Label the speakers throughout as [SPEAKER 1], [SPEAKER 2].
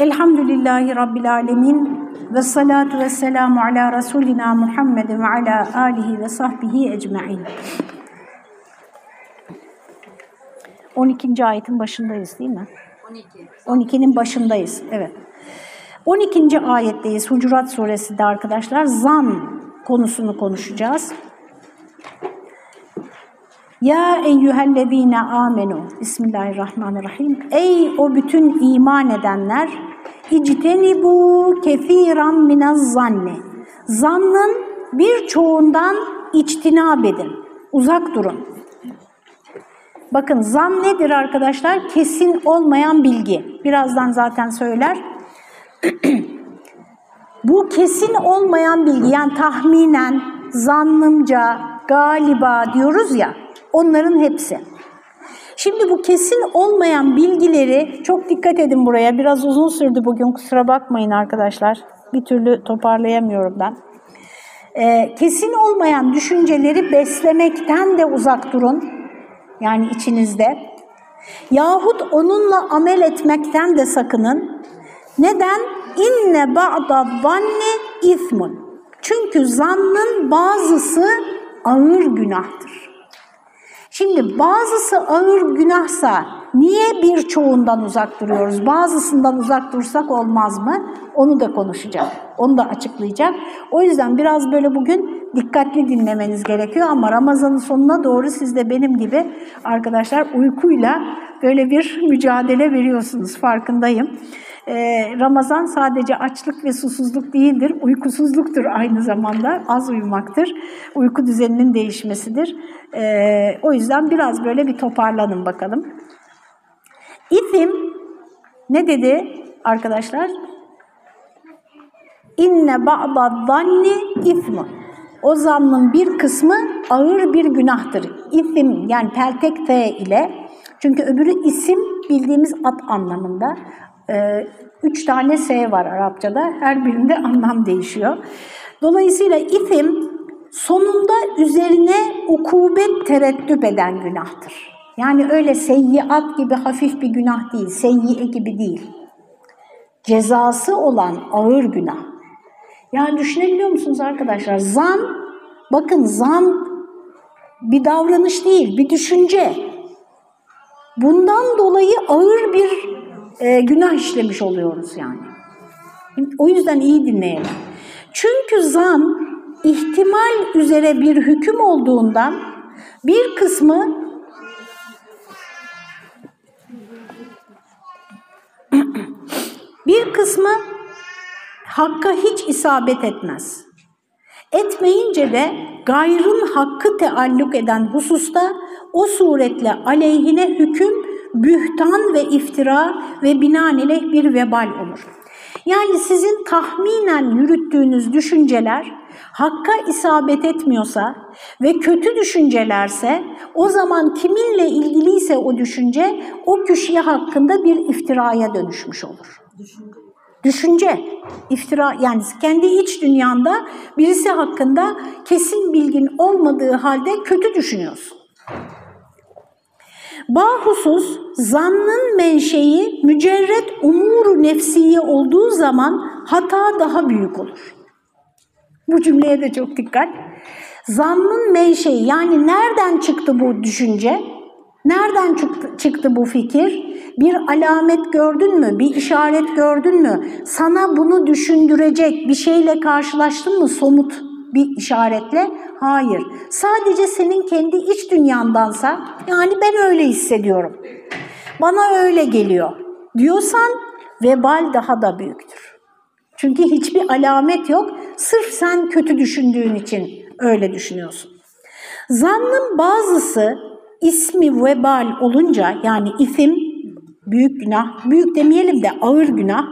[SPEAKER 1] Elhamdülillahi Rabbil Alemin ve salatu ve selamu ala Resulina Muhammedin ve ala alihi ve sahbihi ecma'in. 12. ayetin başındayız değil mi? 12. 12'nin başındayız, evet. 12. ayetteyiz Hucurat suresinde arkadaşlar. Zan konusunu konuşacağız. Ya eyyühellezine amenu. Bismillahirrahmanirrahim. Ey o bütün iman edenler İctenibu kefiran minez zanni. Zannın birçoğundan içtinab edin. Uzak durun. Bakın zan nedir arkadaşlar? Kesin olmayan bilgi. Birazdan zaten söyler. Bu kesin olmayan bilgi yani tahminen, zannımca, galiba diyoruz ya onların hepsi. Şimdi bu kesin olmayan bilgileri çok dikkat edin buraya. Biraz uzun sürdü bugün kusura bakmayın arkadaşlar. Bir türlü toparlayamıyorum ben. Ee, kesin olmayan düşünceleri beslemekten de uzak durun. Yani içinizde. Yahut onunla amel etmekten de sakının. Neden? İnne ba'da zanni ismun. Çünkü zannın bazısı ağır günahtır. Şimdi bazısı ağır günahsa niye birçoğundan uzak duruyoruz? Bazısından uzak dursak olmaz mı? Onu da konuşacak. Onu da açıklayacak. O yüzden biraz böyle bugün dikkatli dinlemeniz gerekiyor ama Ramazan'ın sonuna doğru siz de benim gibi arkadaşlar uykuyla böyle bir mücadele veriyorsunuz farkındayım. Ee, Ramazan sadece açlık ve susuzluk değildir, uykusuzluktur aynı zamanda, az uyumaktır, uyku düzeninin değişmesidir. Ee, o yüzden biraz böyle bir toparlanın bakalım. İthim ne dedi arkadaşlar? İnne ba'da zanni ithmun. O zannın bir kısmı ağır bir günahtır. İthim yani peltek T ile çünkü öbürü isim bildiğimiz at anlamında. Ee, üç tane S var Arapçada. Her birinde anlam değişiyor. Dolayısıyla itim sonunda üzerine ukubet tereddüp eden günahtır. Yani öyle seyyiat gibi hafif bir günah değil, seyyiye gibi değil. Cezası olan ağır günah. Yani düşünebiliyor musunuz arkadaşlar? Zan, bakın zan bir davranış değil, bir düşünce. Bundan dolayı ağır bir e, günah işlemiş oluyoruz yani. O yüzden iyi dinleyelim. Çünkü zan ihtimal üzere bir hüküm olduğundan bir kısmı bir kısmı hakka hiç isabet etmez. Etmeyince de gayrın hakkı tealluk eden hususta o suretle aleyhine hüküm bühtan ve iftira ve binaenaleyh bir vebal olur. Yani sizin tahminen yürüttüğünüz düşünceler hakka isabet etmiyorsa ve kötü düşüncelerse o zaman kiminle ilgiliyse o düşünce o kişiye hakkında bir iftiraya dönüşmüş olur. Düşünce. Düşünce, iftira yani kendi iç dünyanda birisi hakkında kesin bilgin olmadığı halde kötü düşünüyorsun. Bahusus zannın menşei mücerret umuru nefsiye olduğu zaman hata daha büyük olur. Bu cümleye de çok dikkat. Zannın menşei yani nereden çıktı bu düşünce? Nereden çıktı, çıktı bu fikir? Bir alamet gördün mü? Bir işaret gördün mü? Sana bunu düşündürecek bir şeyle karşılaştın mı somut bir işaretle? Hayır. Sadece senin kendi iç dünyandansa, yani ben öyle hissediyorum, bana öyle geliyor diyorsan vebal daha da büyüktür. Çünkü hiçbir alamet yok, sırf sen kötü düşündüğün için öyle düşünüyorsun. Zannın bazısı ismi vebal olunca yani isim büyük günah, büyük demeyelim de ağır günah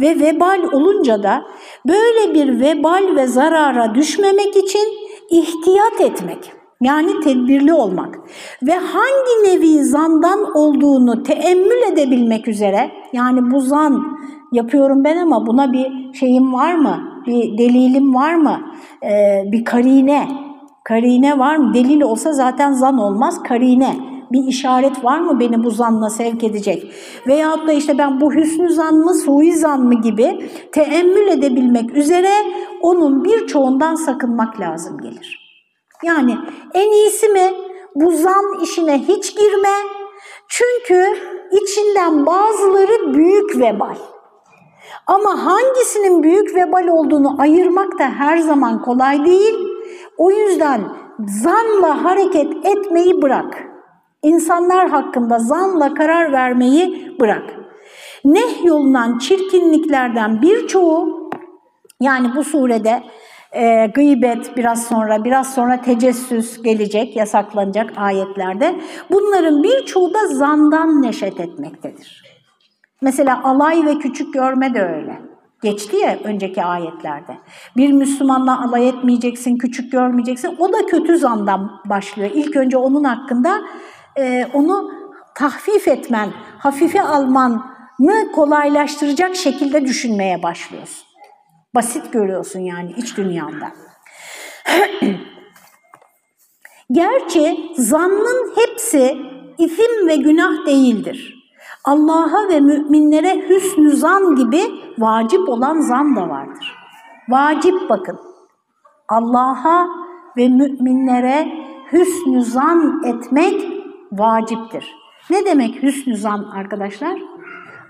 [SPEAKER 1] ve vebal olunca da böyle bir vebal ve zarara düşmemek için ihtiyat etmek. Yani tedbirli olmak ve hangi nevi zandan olduğunu teemmül edebilmek üzere yani bu zan yapıyorum ben ama buna bir şeyim var mı? Bir delilim var mı? Ee, bir karine, karine var mı? Delil olsa zaten zan olmaz, karine bir işaret var mı beni bu zanla sevk edecek? Veyahut da işte ben bu hüsnü zan mı, suizan mı gibi teemmül edebilmek üzere onun birçoğundan sakınmak lazım gelir. Yani en iyisi mi bu zan işine hiç girme çünkü içinden bazıları büyük vebal. Ama hangisinin büyük vebal olduğunu ayırmak da her zaman kolay değil. O yüzden zanla hareket etmeyi bırak. İnsanlar hakkında zanla karar vermeyi bırak. Neh yolunan çirkinliklerden birçoğu yani bu surede e, gıybet biraz sonra, biraz sonra tecessüs gelecek, yasaklanacak ayetlerde. Bunların birçoğu da zandan neşet etmektedir. Mesela alay ve küçük görme de öyle. Geçti ya önceki ayetlerde. Bir Müslümanla alay etmeyeceksin, küçük görmeyeceksin. O da kötü zandan başlıyor. İlk önce onun hakkında e, onu tahfif etmen, hafife almanı kolaylaştıracak şekilde düşünmeye başlıyorsun. Basit görüyorsun yani iç dünyanda. Gerçi zannın hepsi isim ve günah değildir. Allah'a ve müminlere hüsnü zan gibi vacip olan zan da vardır. Vacip bakın. Allah'a ve müminlere hüsnü zan etmek vaciptir. Ne demek hüsnü zan arkadaşlar?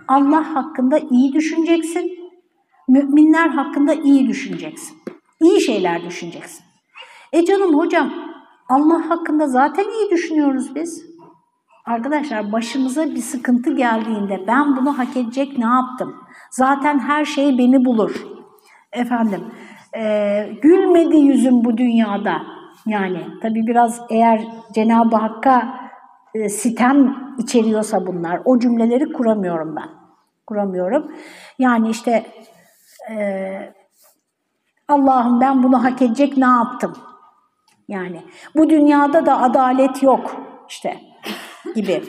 [SPEAKER 1] Allah hakkında iyi düşüneceksin. Müminler hakkında iyi düşüneceksin. İyi şeyler düşüneceksin. E canım hocam Allah hakkında zaten iyi düşünüyoruz biz. Arkadaşlar başımıza bir sıkıntı geldiğinde ben bunu hak edecek ne yaptım? Zaten her şey beni bulur. Efendim, e, gülmedi yüzüm bu dünyada. Yani tabii biraz eğer Cenab-ı Hakk'a e, sitem içeriyorsa bunlar, o cümleleri kuramıyorum ben. Kuramıyorum. Yani işte e, Allah'ım ben bunu hak edecek ne yaptım? Yani bu dünyada da adalet yok işte gibi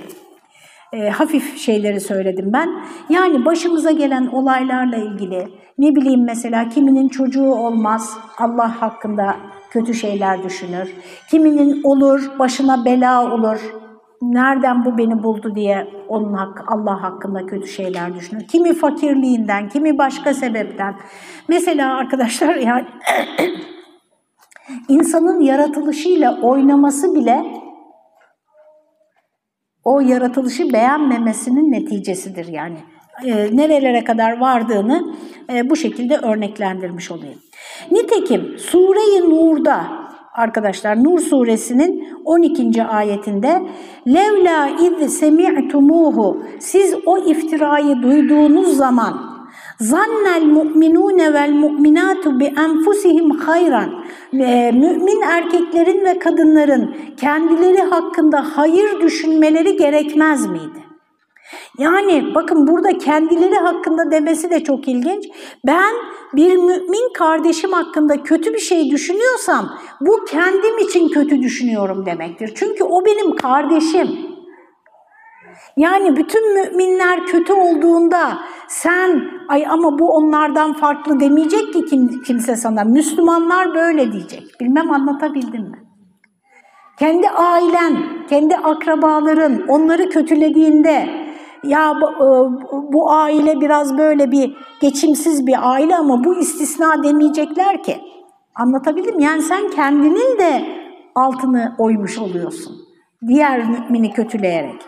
[SPEAKER 1] e, hafif şeyleri söyledim ben. Yani başımıza gelen olaylarla ilgili ne bileyim mesela kiminin çocuğu olmaz Allah hakkında kötü şeyler düşünür. Kiminin olur başına bela olur. Nereden bu beni buldu diye onun hakkı, Allah hakkında kötü şeyler düşünür. Kimi fakirliğinden, kimi başka sebepten. Mesela arkadaşlar yani insanın yaratılışıyla oynaması bile o yaratılışı beğenmemesinin neticesidir yani. E, nerelere kadar vardığını e, bu şekilde örneklendirmiş olayım. Nitekim Sure-i Nur'da arkadaşlar Nur suresinin 12. ayetinde levla iz semi'tumuhu siz o iftirayı duyduğunuz zaman Zannel mu'minune vel mu'minatu bi enfusihim hayran. Mümin erkeklerin ve kadınların kendileri hakkında hayır düşünmeleri gerekmez miydi? Yani bakın burada kendileri hakkında demesi de çok ilginç. Ben bir mümin kardeşim hakkında kötü bir şey düşünüyorsam bu kendim için kötü düşünüyorum demektir. Çünkü o benim kardeşim. Yani bütün müminler kötü olduğunda sen ay ama bu onlardan farklı demeyecek ki kim, kimse sana. Müslümanlar böyle diyecek. Bilmem anlatabildim mi? Kendi ailen, kendi akrabaların onları kötülediğinde ya bu, e, bu aile biraz böyle bir geçimsiz bir aile ama bu istisna demeyecekler ki. Anlatabildim Yani sen kendinin de altını oymuş oluyorsun. Diğer mümini kötüleyerek.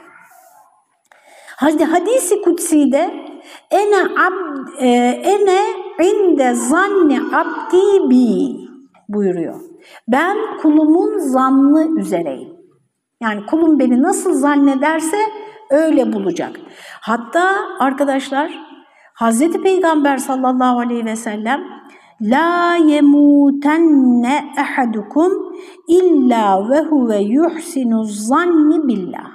[SPEAKER 1] Hadi hadisi kutsi'de ene abd e, ene inde zanni abdi bi buyuruyor. Ben kulumun zannı üzereyim. Yani kulum beni nasıl zannederse öyle bulacak. Hatta arkadaşlar Hazreti Peygamber sallallahu aleyhi ve sellem La yemutenne ahadukum illa ve huve yuhsinu zanni billah.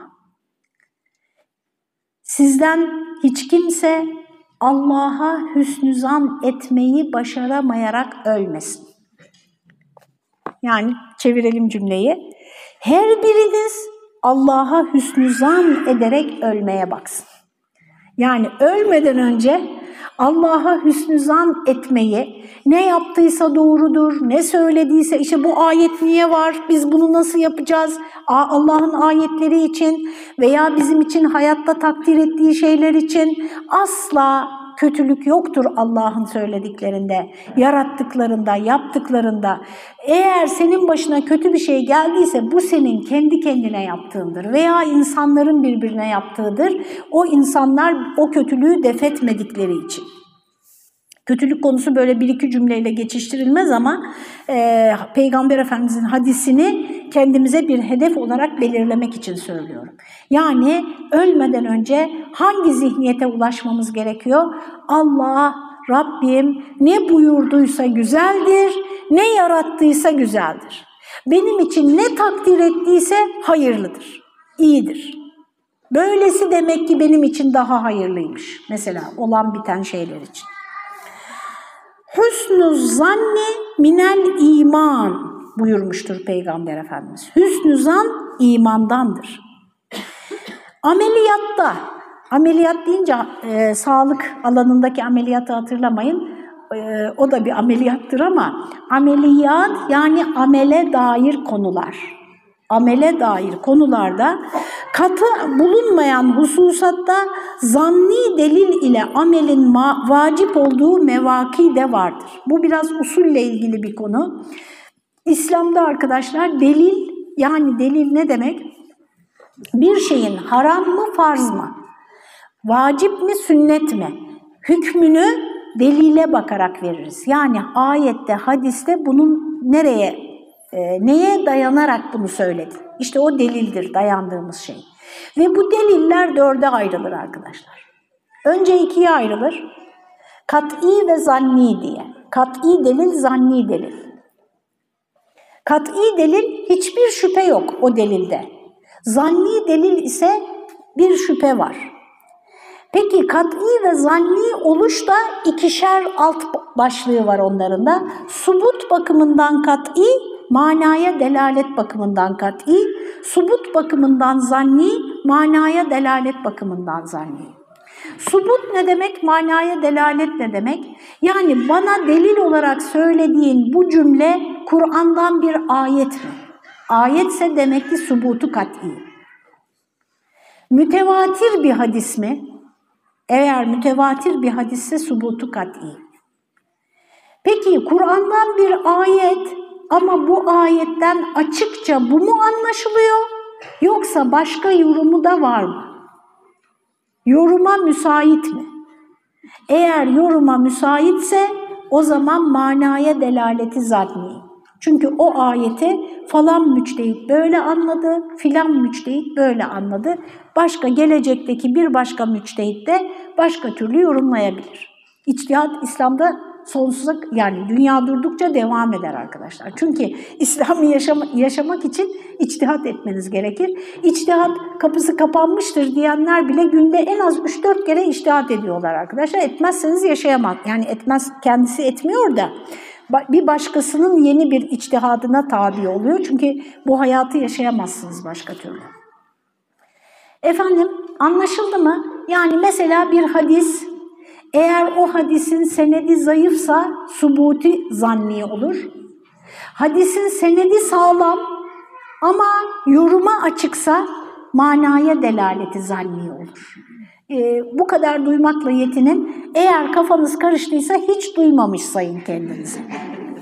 [SPEAKER 1] Sizden hiç kimse Allah'a hüsnü zan etmeyi başaramayarak ölmesin. Yani çevirelim cümleyi. Her biriniz Allah'a hüsnü zan ederek ölmeye baksın. Yani ölmeden önce Allah'a hüsnü zan etmeyi, ne yaptıysa doğrudur, ne söylediyse işte bu ayet niye var, biz bunu nasıl yapacağız, Allah'ın ayetleri için veya bizim için hayatta takdir ettiği şeyler için asla kötülük yoktur Allah'ın söylediklerinde, yarattıklarında, yaptıklarında. Eğer senin başına kötü bir şey geldiyse bu senin kendi kendine yaptığındır veya insanların birbirine yaptığıdır. O insanlar o kötülüğü defetmedikleri için. Kötülük konusu böyle bir iki cümleyle geçiştirilmez ama e, Peygamber Efendimizin hadisini kendimize bir hedef olarak belirlemek için söylüyorum. Yani ölmeden önce hangi zihniyete ulaşmamız gerekiyor? Allah, Rabbim ne buyurduysa güzeldir, ne yarattıysa güzeldir. Benim için ne takdir ettiyse hayırlıdır, iyidir. Böylesi demek ki benim için daha hayırlıymış mesela olan biten şeyler için. Hüsnü zanni minel iman buyurmuştur Peygamber Efendimiz. Hüsnü zan imandandır. Ameliyatta, ameliyat deyince e, sağlık alanındaki ameliyatı hatırlamayın. E, o da bir ameliyattır ama ameliyat yani amele dair konular amele dair konularda katı bulunmayan hususatta zanni delil ile amelin vacip olduğu mevaki de vardır. Bu biraz usulle ilgili bir konu. İslam'da arkadaşlar delil yani delil ne demek? Bir şeyin haram mı farz mı? Vacip mi sünnet mi? Hükmünü delile bakarak veririz. Yani ayette, hadiste bunun nereye e, neye dayanarak bunu söyledin? İşte o delildir dayandığımız şey. Ve bu deliller dörde ayrılır arkadaşlar. Önce ikiye ayrılır. Kat'i ve zanni diye. Kat'i delil, zanni delil. Kat'i delil hiçbir şüphe yok o delilde. Zanni delil ise bir şüphe var. Peki kat'i ve zanni oluş da ikişer alt başlığı var onların da. Subut bakımından kat'i, manaya delalet bakımından kat'i, subut bakımından zanni, manaya delalet bakımından zanni. Subut ne demek, manaya delalet ne demek? Yani bana delil olarak söylediğin bu cümle Kur'an'dan bir ayet mi? Ayetse demek ki subutu kat'i. Mütevatir bir hadis mi? Eğer mütevatir bir hadisse subutu kat'i. Peki Kur'an'dan bir ayet ama bu ayetten açıkça bu mu anlaşılıyor yoksa başka yorumu da var mı? Yoruma müsait mi? Eğer yoruma müsaitse o zaman manaya delaleti zanni. Çünkü o ayeti falan müçtehit böyle anladı, filan müçtehit böyle anladı. Başka gelecekteki bir başka müçtehit de başka türlü yorumlayabilir. İçtihat İslam'da sonsuza yani dünya durdukça devam eder arkadaşlar. Çünkü İslam'ı yaşama, yaşamak için içtihat etmeniz gerekir. İçtihat kapısı kapanmıştır diyenler bile günde en az 3-4 kere içtihat ediyorlar arkadaşlar. Etmezseniz yaşayamaz. Yani etmez kendisi etmiyor da bir başkasının yeni bir içtihadına tabi oluyor. Çünkü bu hayatı yaşayamazsınız başka türlü. Efendim anlaşıldı mı? Yani mesela bir hadis eğer o hadisin senedi zayıfsa subuti zanni olur. Hadisin senedi sağlam ama yoruma açıksa manaya delaleti zanni olur. Ee, bu kadar duymakla yetinin. Eğer kafanız karıştıysa hiç duymamış sayın kendinizi.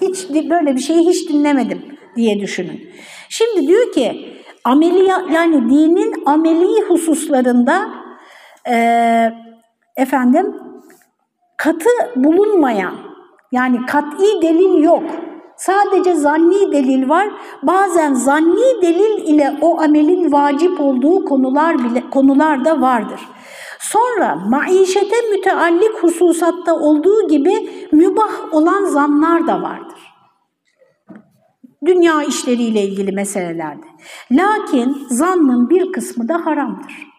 [SPEAKER 1] Hiç böyle bir şeyi hiç dinlemedim diye düşünün. Şimdi diyor ki ameliya yani dinin ameli hususlarında e, efendim katı bulunmayan yani kat'i delil yok. Sadece zanni delil var. Bazen zanni delil ile o amelin vacip olduğu konular bile konular da vardır. Sonra maişete müteallik hususatta olduğu gibi mübah olan zanlar da vardır. Dünya işleriyle ilgili meselelerde. Lakin zannın bir kısmı da haramdır.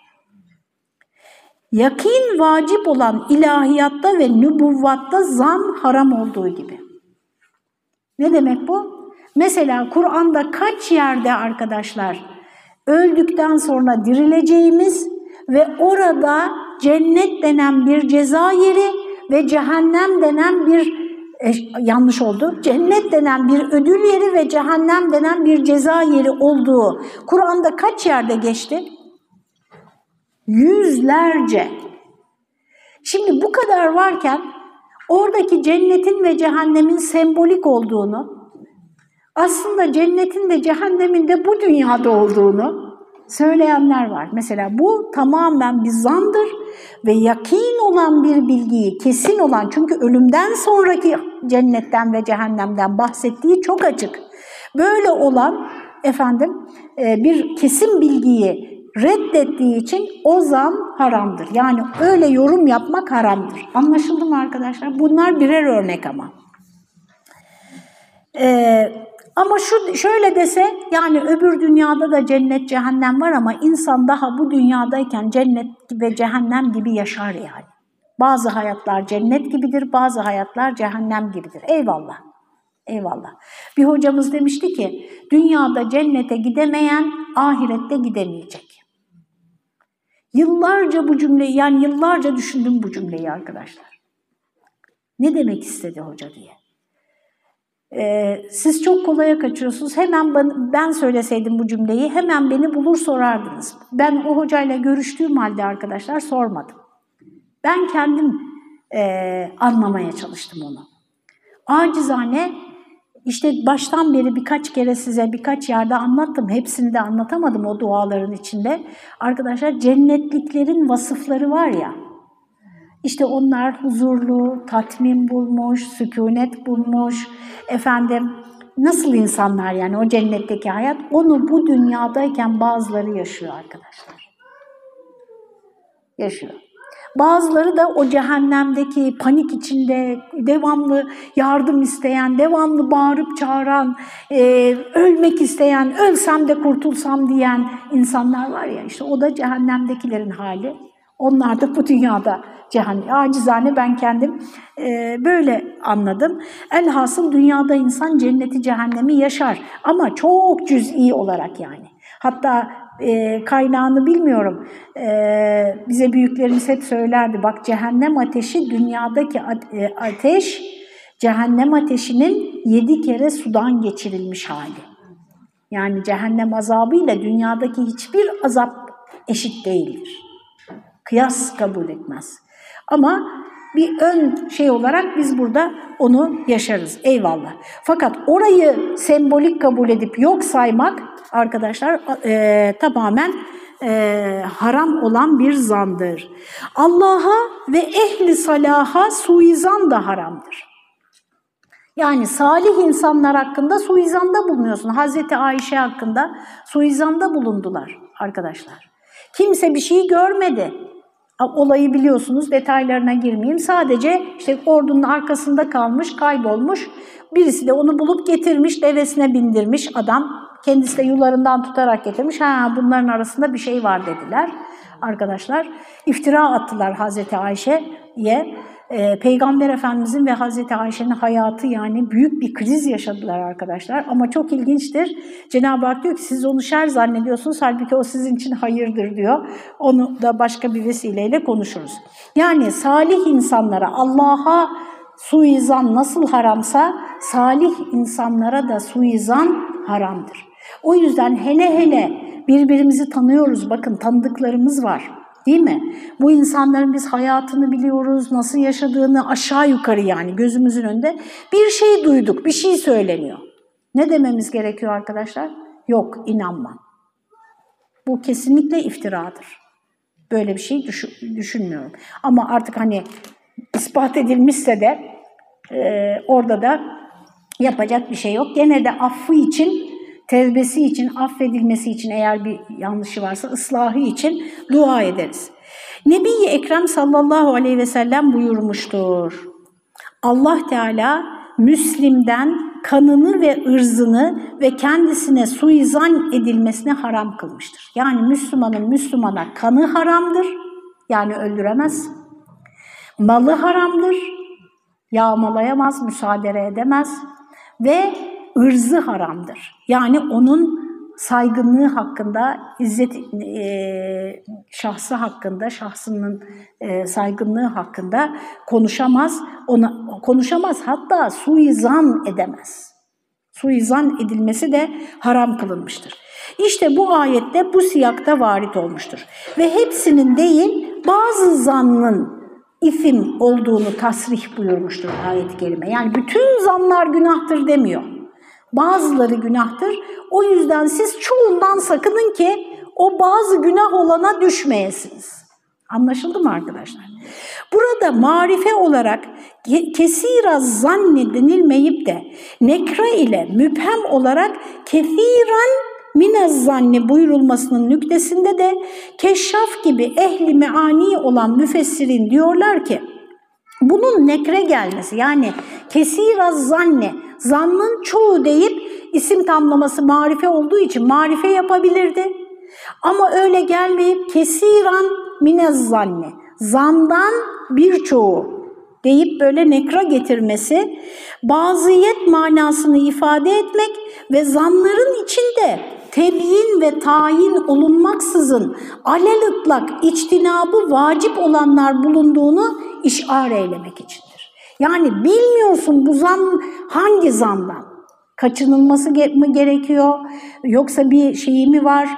[SPEAKER 1] Yakin vacip olan ilahiyatta ve nübuvvatta zan haram olduğu gibi. Ne demek bu? Mesela Kur'an'da kaç yerde arkadaşlar öldükten sonra dirileceğimiz ve orada cennet denen bir ceza yeri ve cehennem denen bir e, yanlış oldu. Cennet denen bir ödül yeri ve cehennem denen bir ceza yeri olduğu Kur'an'da kaç yerde geçti? Yüzlerce. Şimdi bu kadar varken oradaki cennetin ve cehennemin sembolik olduğunu, aslında cennetin ve cehennemin de bu dünyada olduğunu söyleyenler var. Mesela bu tamamen bir zandır ve yakin olan bir bilgiyi, kesin olan çünkü ölümden sonraki cennetten ve cehennemden bahsettiği çok açık. Böyle olan efendim e, bir kesin bilgiyi reddettiği için o zan haramdır. Yani öyle yorum yapmak haramdır. Anlaşıldı mı arkadaşlar? Bunlar birer örnek ama. Ee, ama şu şöyle dese yani öbür dünyada da cennet cehennem var ama insan daha bu dünyadayken cennet ve cehennem gibi yaşar yani. Bazı hayatlar cennet gibidir, bazı hayatlar cehennem gibidir. Eyvallah. Eyvallah. Bir hocamız demişti ki dünyada cennete gidemeyen ahirette gidemeyecek. Yıllarca bu cümleyi yani yıllarca düşündüm bu cümleyi arkadaşlar. Ne demek istedi hoca diye. Ee, siz çok kolaya kaçıyorsunuz. Hemen ben, ben söyleseydim bu cümleyi hemen beni bulur sorardınız. Ben o hocayla görüştüğüm halde arkadaşlar sormadım. Ben kendim e, anlamaya çalıştım onu. Acizane işte baştan beri birkaç kere size birkaç yerde anlattım. Hepsini de anlatamadım o duaların içinde. Arkadaşlar cennetliklerin vasıfları var ya. İşte onlar huzurlu, tatmin bulmuş, sükunet bulmuş. Efendim nasıl insanlar yani o cennetteki hayat onu bu dünyadayken bazıları yaşıyor arkadaşlar. Yaşıyor. Bazıları da o cehennemdeki panik içinde devamlı yardım isteyen, devamlı bağırıp çağıran, e, ölmek isteyen, ölsem de kurtulsam diyen insanlar var ya işte o da cehennemdekilerin hali. Onlar da bu dünyada cehennem. Acizane ben kendim e, böyle anladım. Elhasıl dünyada insan cenneti cehennemi yaşar ama çok cüz'i olarak yani. Hatta e, kaynağını bilmiyorum. E, bize büyüklerimiz hep söylerdi. Bak cehennem ateşi dünyadaki e, ateş, cehennem ateşinin yedi kere sudan geçirilmiş hali. Yani cehennem azabıyla dünyadaki hiçbir azap eşit değildir. Kıyas kabul etmez. Ama bir ön şey olarak biz burada onu yaşarız. Eyvallah. Fakat orayı sembolik kabul edip yok saymak arkadaşlar e, tamamen e, haram olan bir zandır. Allah'a ve ehli salaha suizan da haramdır. Yani salih insanlar hakkında suizanda bulunuyorsun. Hazreti Ayşe hakkında suizanda bulundular arkadaşlar. Kimse bir şey görmedi. Olayı biliyorsunuz, detaylarına girmeyeyim. Sadece işte ordunun arkasında kalmış, kaybolmuş. Birisi de onu bulup getirmiş, devesine bindirmiş adam. Kendisi de yularından tutarak getirmiş. Ha bunların arasında bir şey var dediler arkadaşlar. İftira attılar Hazreti Ayşe'ye. Ee, Peygamber Efendimizin ve Hazreti Ayşe'nin hayatı yani büyük bir kriz yaşadılar arkadaşlar. Ama çok ilginçtir. Cenab-ı Hak diyor ki siz onu şer zannediyorsunuz. Halbuki o sizin için hayırdır diyor. Onu da başka bir vesileyle konuşuruz. Yani salih insanlara Allah'a suizan nasıl haramsa salih insanlara da suizan haramdır. O yüzden hele hele birbirimizi tanıyoruz. Bakın tanıdıklarımız var. Değil mi? Bu insanların biz hayatını biliyoruz, nasıl yaşadığını aşağı yukarı yani gözümüzün önünde bir şey duyduk, bir şey söyleniyor. Ne dememiz gerekiyor arkadaşlar? Yok, inanma. Bu kesinlikle iftiradır. Böyle bir şey düşün, düşünmüyorum. Ama artık hani ispat edilmişse de e, orada da yapacak bir şey yok. Gene de affı için tevbesi için, affedilmesi için eğer bir yanlışı varsa ıslahı için dua ederiz. Nebi-i Ekrem sallallahu aleyhi ve sellem buyurmuştur. Allah Teala Müslim'den kanını ve ırzını ve kendisine suizan edilmesini haram kılmıştır. Yani Müslümanın Müslümana kanı haramdır, yani öldüremez. Malı haramdır, yağmalayamaz, müsaade edemez ve ırzı haramdır. Yani onun saygınlığı hakkında, izzet e, şahsı hakkında, şahsının e, saygınlığı hakkında konuşamaz, ona konuşamaz hatta suizan edemez. Suizan edilmesi de haram kılınmıştır. İşte bu ayette bu siyakta varit olmuştur. Ve hepsinin değil bazı zannın isim olduğunu tasrih buyurmuştur ayet-i kerime. Yani bütün zanlar günahtır demiyor. Bazıları günahtır. O yüzden siz çoğundan sakının ki o bazı günah olana düşmeyesiniz. Anlaşıldı mı arkadaşlar? Burada marife olarak kesira zanni denilmeyip de nekra ile müphem olarak kefiren minez zanni buyurulmasının nüktesinde de keşşaf gibi ehli meani olan müfessirin diyorlar ki bunun nekre gelmesi yani kesiraz zanni zannın çoğu deyip isim tamlaması marife olduğu için marife yapabilirdi. Ama öyle gelmeyip kesiran minez zanni zandan birçoğu deyip böyle nekra getirmesi, baziyet manasını ifade etmek ve zanların içinde tebyin ve tayin olunmaksızın alelıtlak içtinabı vacip olanlar bulunduğunu işar eylemek içindir. Yani bilmiyorsun bu zan hangi zandan? Kaçınılması mı gerekiyor? Yoksa bir şeyi mi var?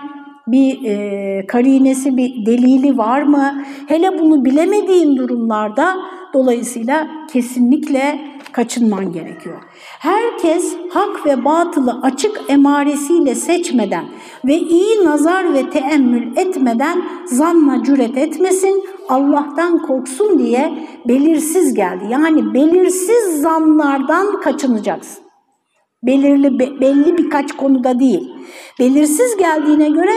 [SPEAKER 1] Bir e, karinesi, bir delili var mı? Hele bunu bilemediğin durumlarda dolayısıyla kesinlikle kaçınman gerekiyor. Herkes hak ve batılı açık emaresiyle seçmeden ve iyi nazar ve teemmül etmeden zanla cüret etmesin, Allah'tan korksun diye belirsiz geldi. Yani belirsiz zanlardan kaçınacaksın. Belirli belli birkaç konuda değil. Belirsiz geldiğine göre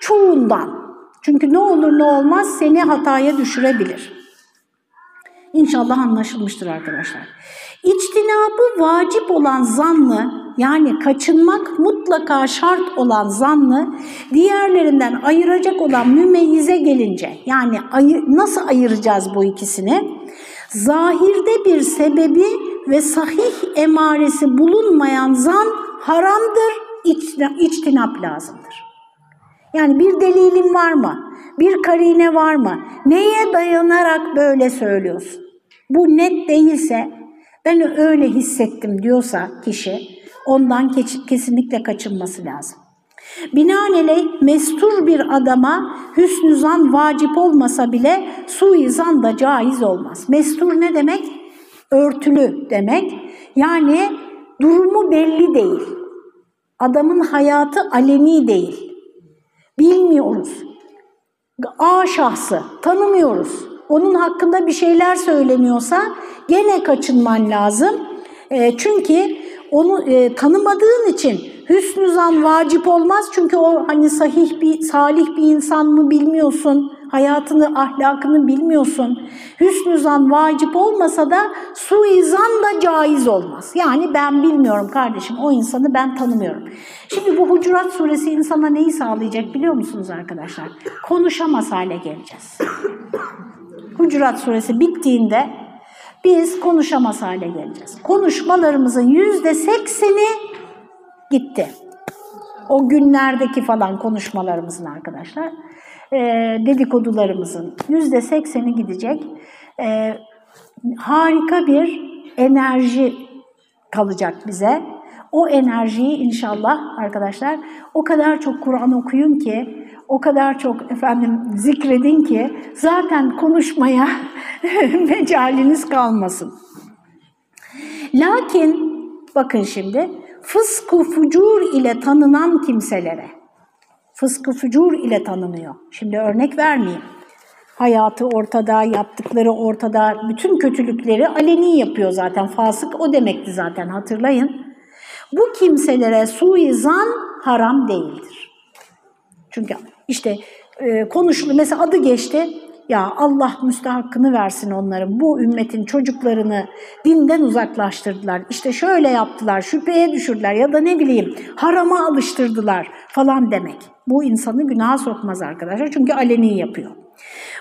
[SPEAKER 1] çoğundan. Çünkü ne olur ne olmaz seni hataya düşürebilir. İnşallah anlaşılmıştır arkadaşlar. İçtinabı vacip olan zanlı yani kaçınmak mutlaka şart olan zanlı diğerlerinden ayıracak olan mümeyyize gelince yani ayı, nasıl ayıracağız bu ikisini? Zahirde bir sebebi ve sahih emaresi bulunmayan zan haramdır, içtinap lazımdır. Yani bir delilin var mı? Bir karine var mı? Neye dayanarak böyle söylüyorsun? Bu net değilse, ben öyle hissettim diyorsa kişi, ondan kesinlikle kaçınması lazım. Binaenaleyh mestur bir adama hüsnü zan vacip olmasa bile suizan da caiz olmaz. Mestur ne demek? Örtülü demek. Yani durumu belli değil. Adamın hayatı aleni değil. Bilmiyoruz. A şahsı tanımıyoruz. Onun hakkında bir şeyler söyleniyorsa gene kaçınman lazım. E, çünkü onu e, tanımadığın için hüsnü zan vacip olmaz. Çünkü o hani sahih bir, salih bir insan mı bilmiyorsun, hayatını, ahlakını bilmiyorsun. Hüsnü zan vacip olmasa da suizan da caiz olmaz. Yani ben bilmiyorum kardeşim, o insanı ben tanımıyorum. Şimdi bu Hucurat suresi insana neyi sağlayacak biliyor musunuz arkadaşlar? Konuşamaz hale geleceğiz. Hucurat suresi bittiğinde biz konuşamaz hale geleceğiz. Konuşmalarımızın yüzde sekseni gitti. O günlerdeki falan konuşmalarımızın arkadaşlar. E, dedikodularımızın yüzde sekseni gidecek. E, harika bir enerji kalacak bize. O enerjiyi inşallah arkadaşlar o kadar çok Kur'an okuyun ki, o kadar çok efendim zikredin ki zaten konuşmaya mecaliniz kalmasın. Lakin bakın şimdi fıskı fucur ile tanınan kimselere, fıskı fucur ile tanınıyor. Şimdi örnek vermeyeyim. Hayatı ortada, yaptıkları ortada, bütün kötülükleri aleni yapıyor zaten. Fasık o demekti zaten hatırlayın. Bu kimselere suizan haram değildir. Çünkü işte e, konuşulu mesela adı geçti. Ya Allah müstahakkını versin onların. Bu ümmetin çocuklarını dinden uzaklaştırdılar. İşte şöyle yaptılar, şüpheye düşürdüler ya da ne bileyim harama alıştırdılar falan demek. Bu insanı günaha sokmaz arkadaşlar çünkü aleni yapıyor.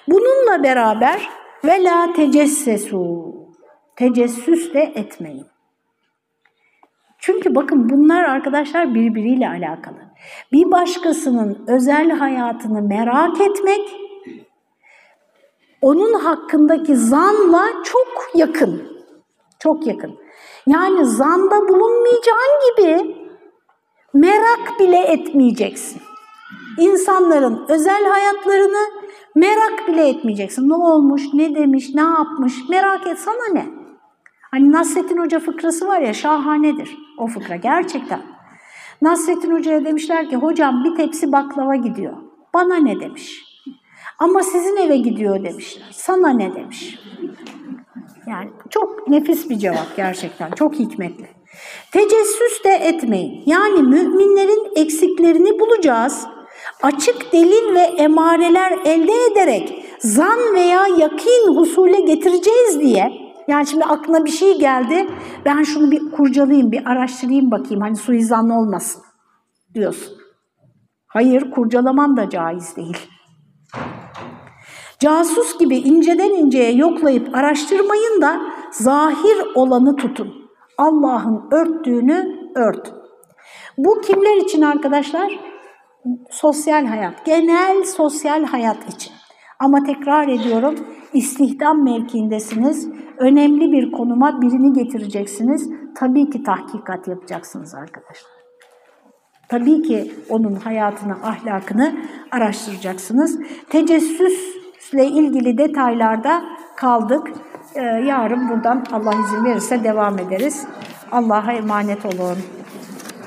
[SPEAKER 1] Bununla beraber ve la tecessesu, tecessüs de etmeyin. Çünkü bakın bunlar arkadaşlar birbiriyle alakalı. Bir başkasının özel hayatını merak etmek, onun hakkındaki zanla çok yakın. Çok yakın. Yani zanda bulunmayacağın gibi merak bile etmeyeceksin. İnsanların özel hayatlarını merak bile etmeyeceksin. Ne olmuş, ne demiş, ne yapmış merak et sana ne? Hani Nasrettin Hoca fıkrası var ya şahanedir o fıkra gerçekten. Nasrettin Hoca'ya demişler ki hocam bir tepsi baklava gidiyor. Bana ne demiş. Ama sizin eve gidiyor demişler. Sana ne demiş. Yani çok nefis bir cevap gerçekten. Çok hikmetli. Tecessüs de etmeyin. Yani müminlerin eksiklerini bulacağız. Açık delil ve emareler elde ederek zan veya yakin husule getireceğiz diye yani şimdi aklına bir şey geldi, ben şunu bir kurcalayayım, bir araştırayım bakayım, hani suizanlı olmasın diyorsun. Hayır, kurcalaman da caiz değil. Casus gibi inceden inceye yoklayıp araştırmayın da zahir olanı tutun. Allah'ın örttüğünü ört. Bu kimler için arkadaşlar? Sosyal hayat, genel sosyal hayat için. Ama tekrar ediyorum, istihdam mevkiindesiniz, önemli bir konuma birini getireceksiniz. Tabii ki tahkikat yapacaksınız arkadaşlar. Tabii ki onun hayatını, ahlakını araştıracaksınız. Tecessüsle ilgili detaylarda kaldık. Ee, yarın buradan Allah izin verirse devam ederiz. Allah'a emanet olun.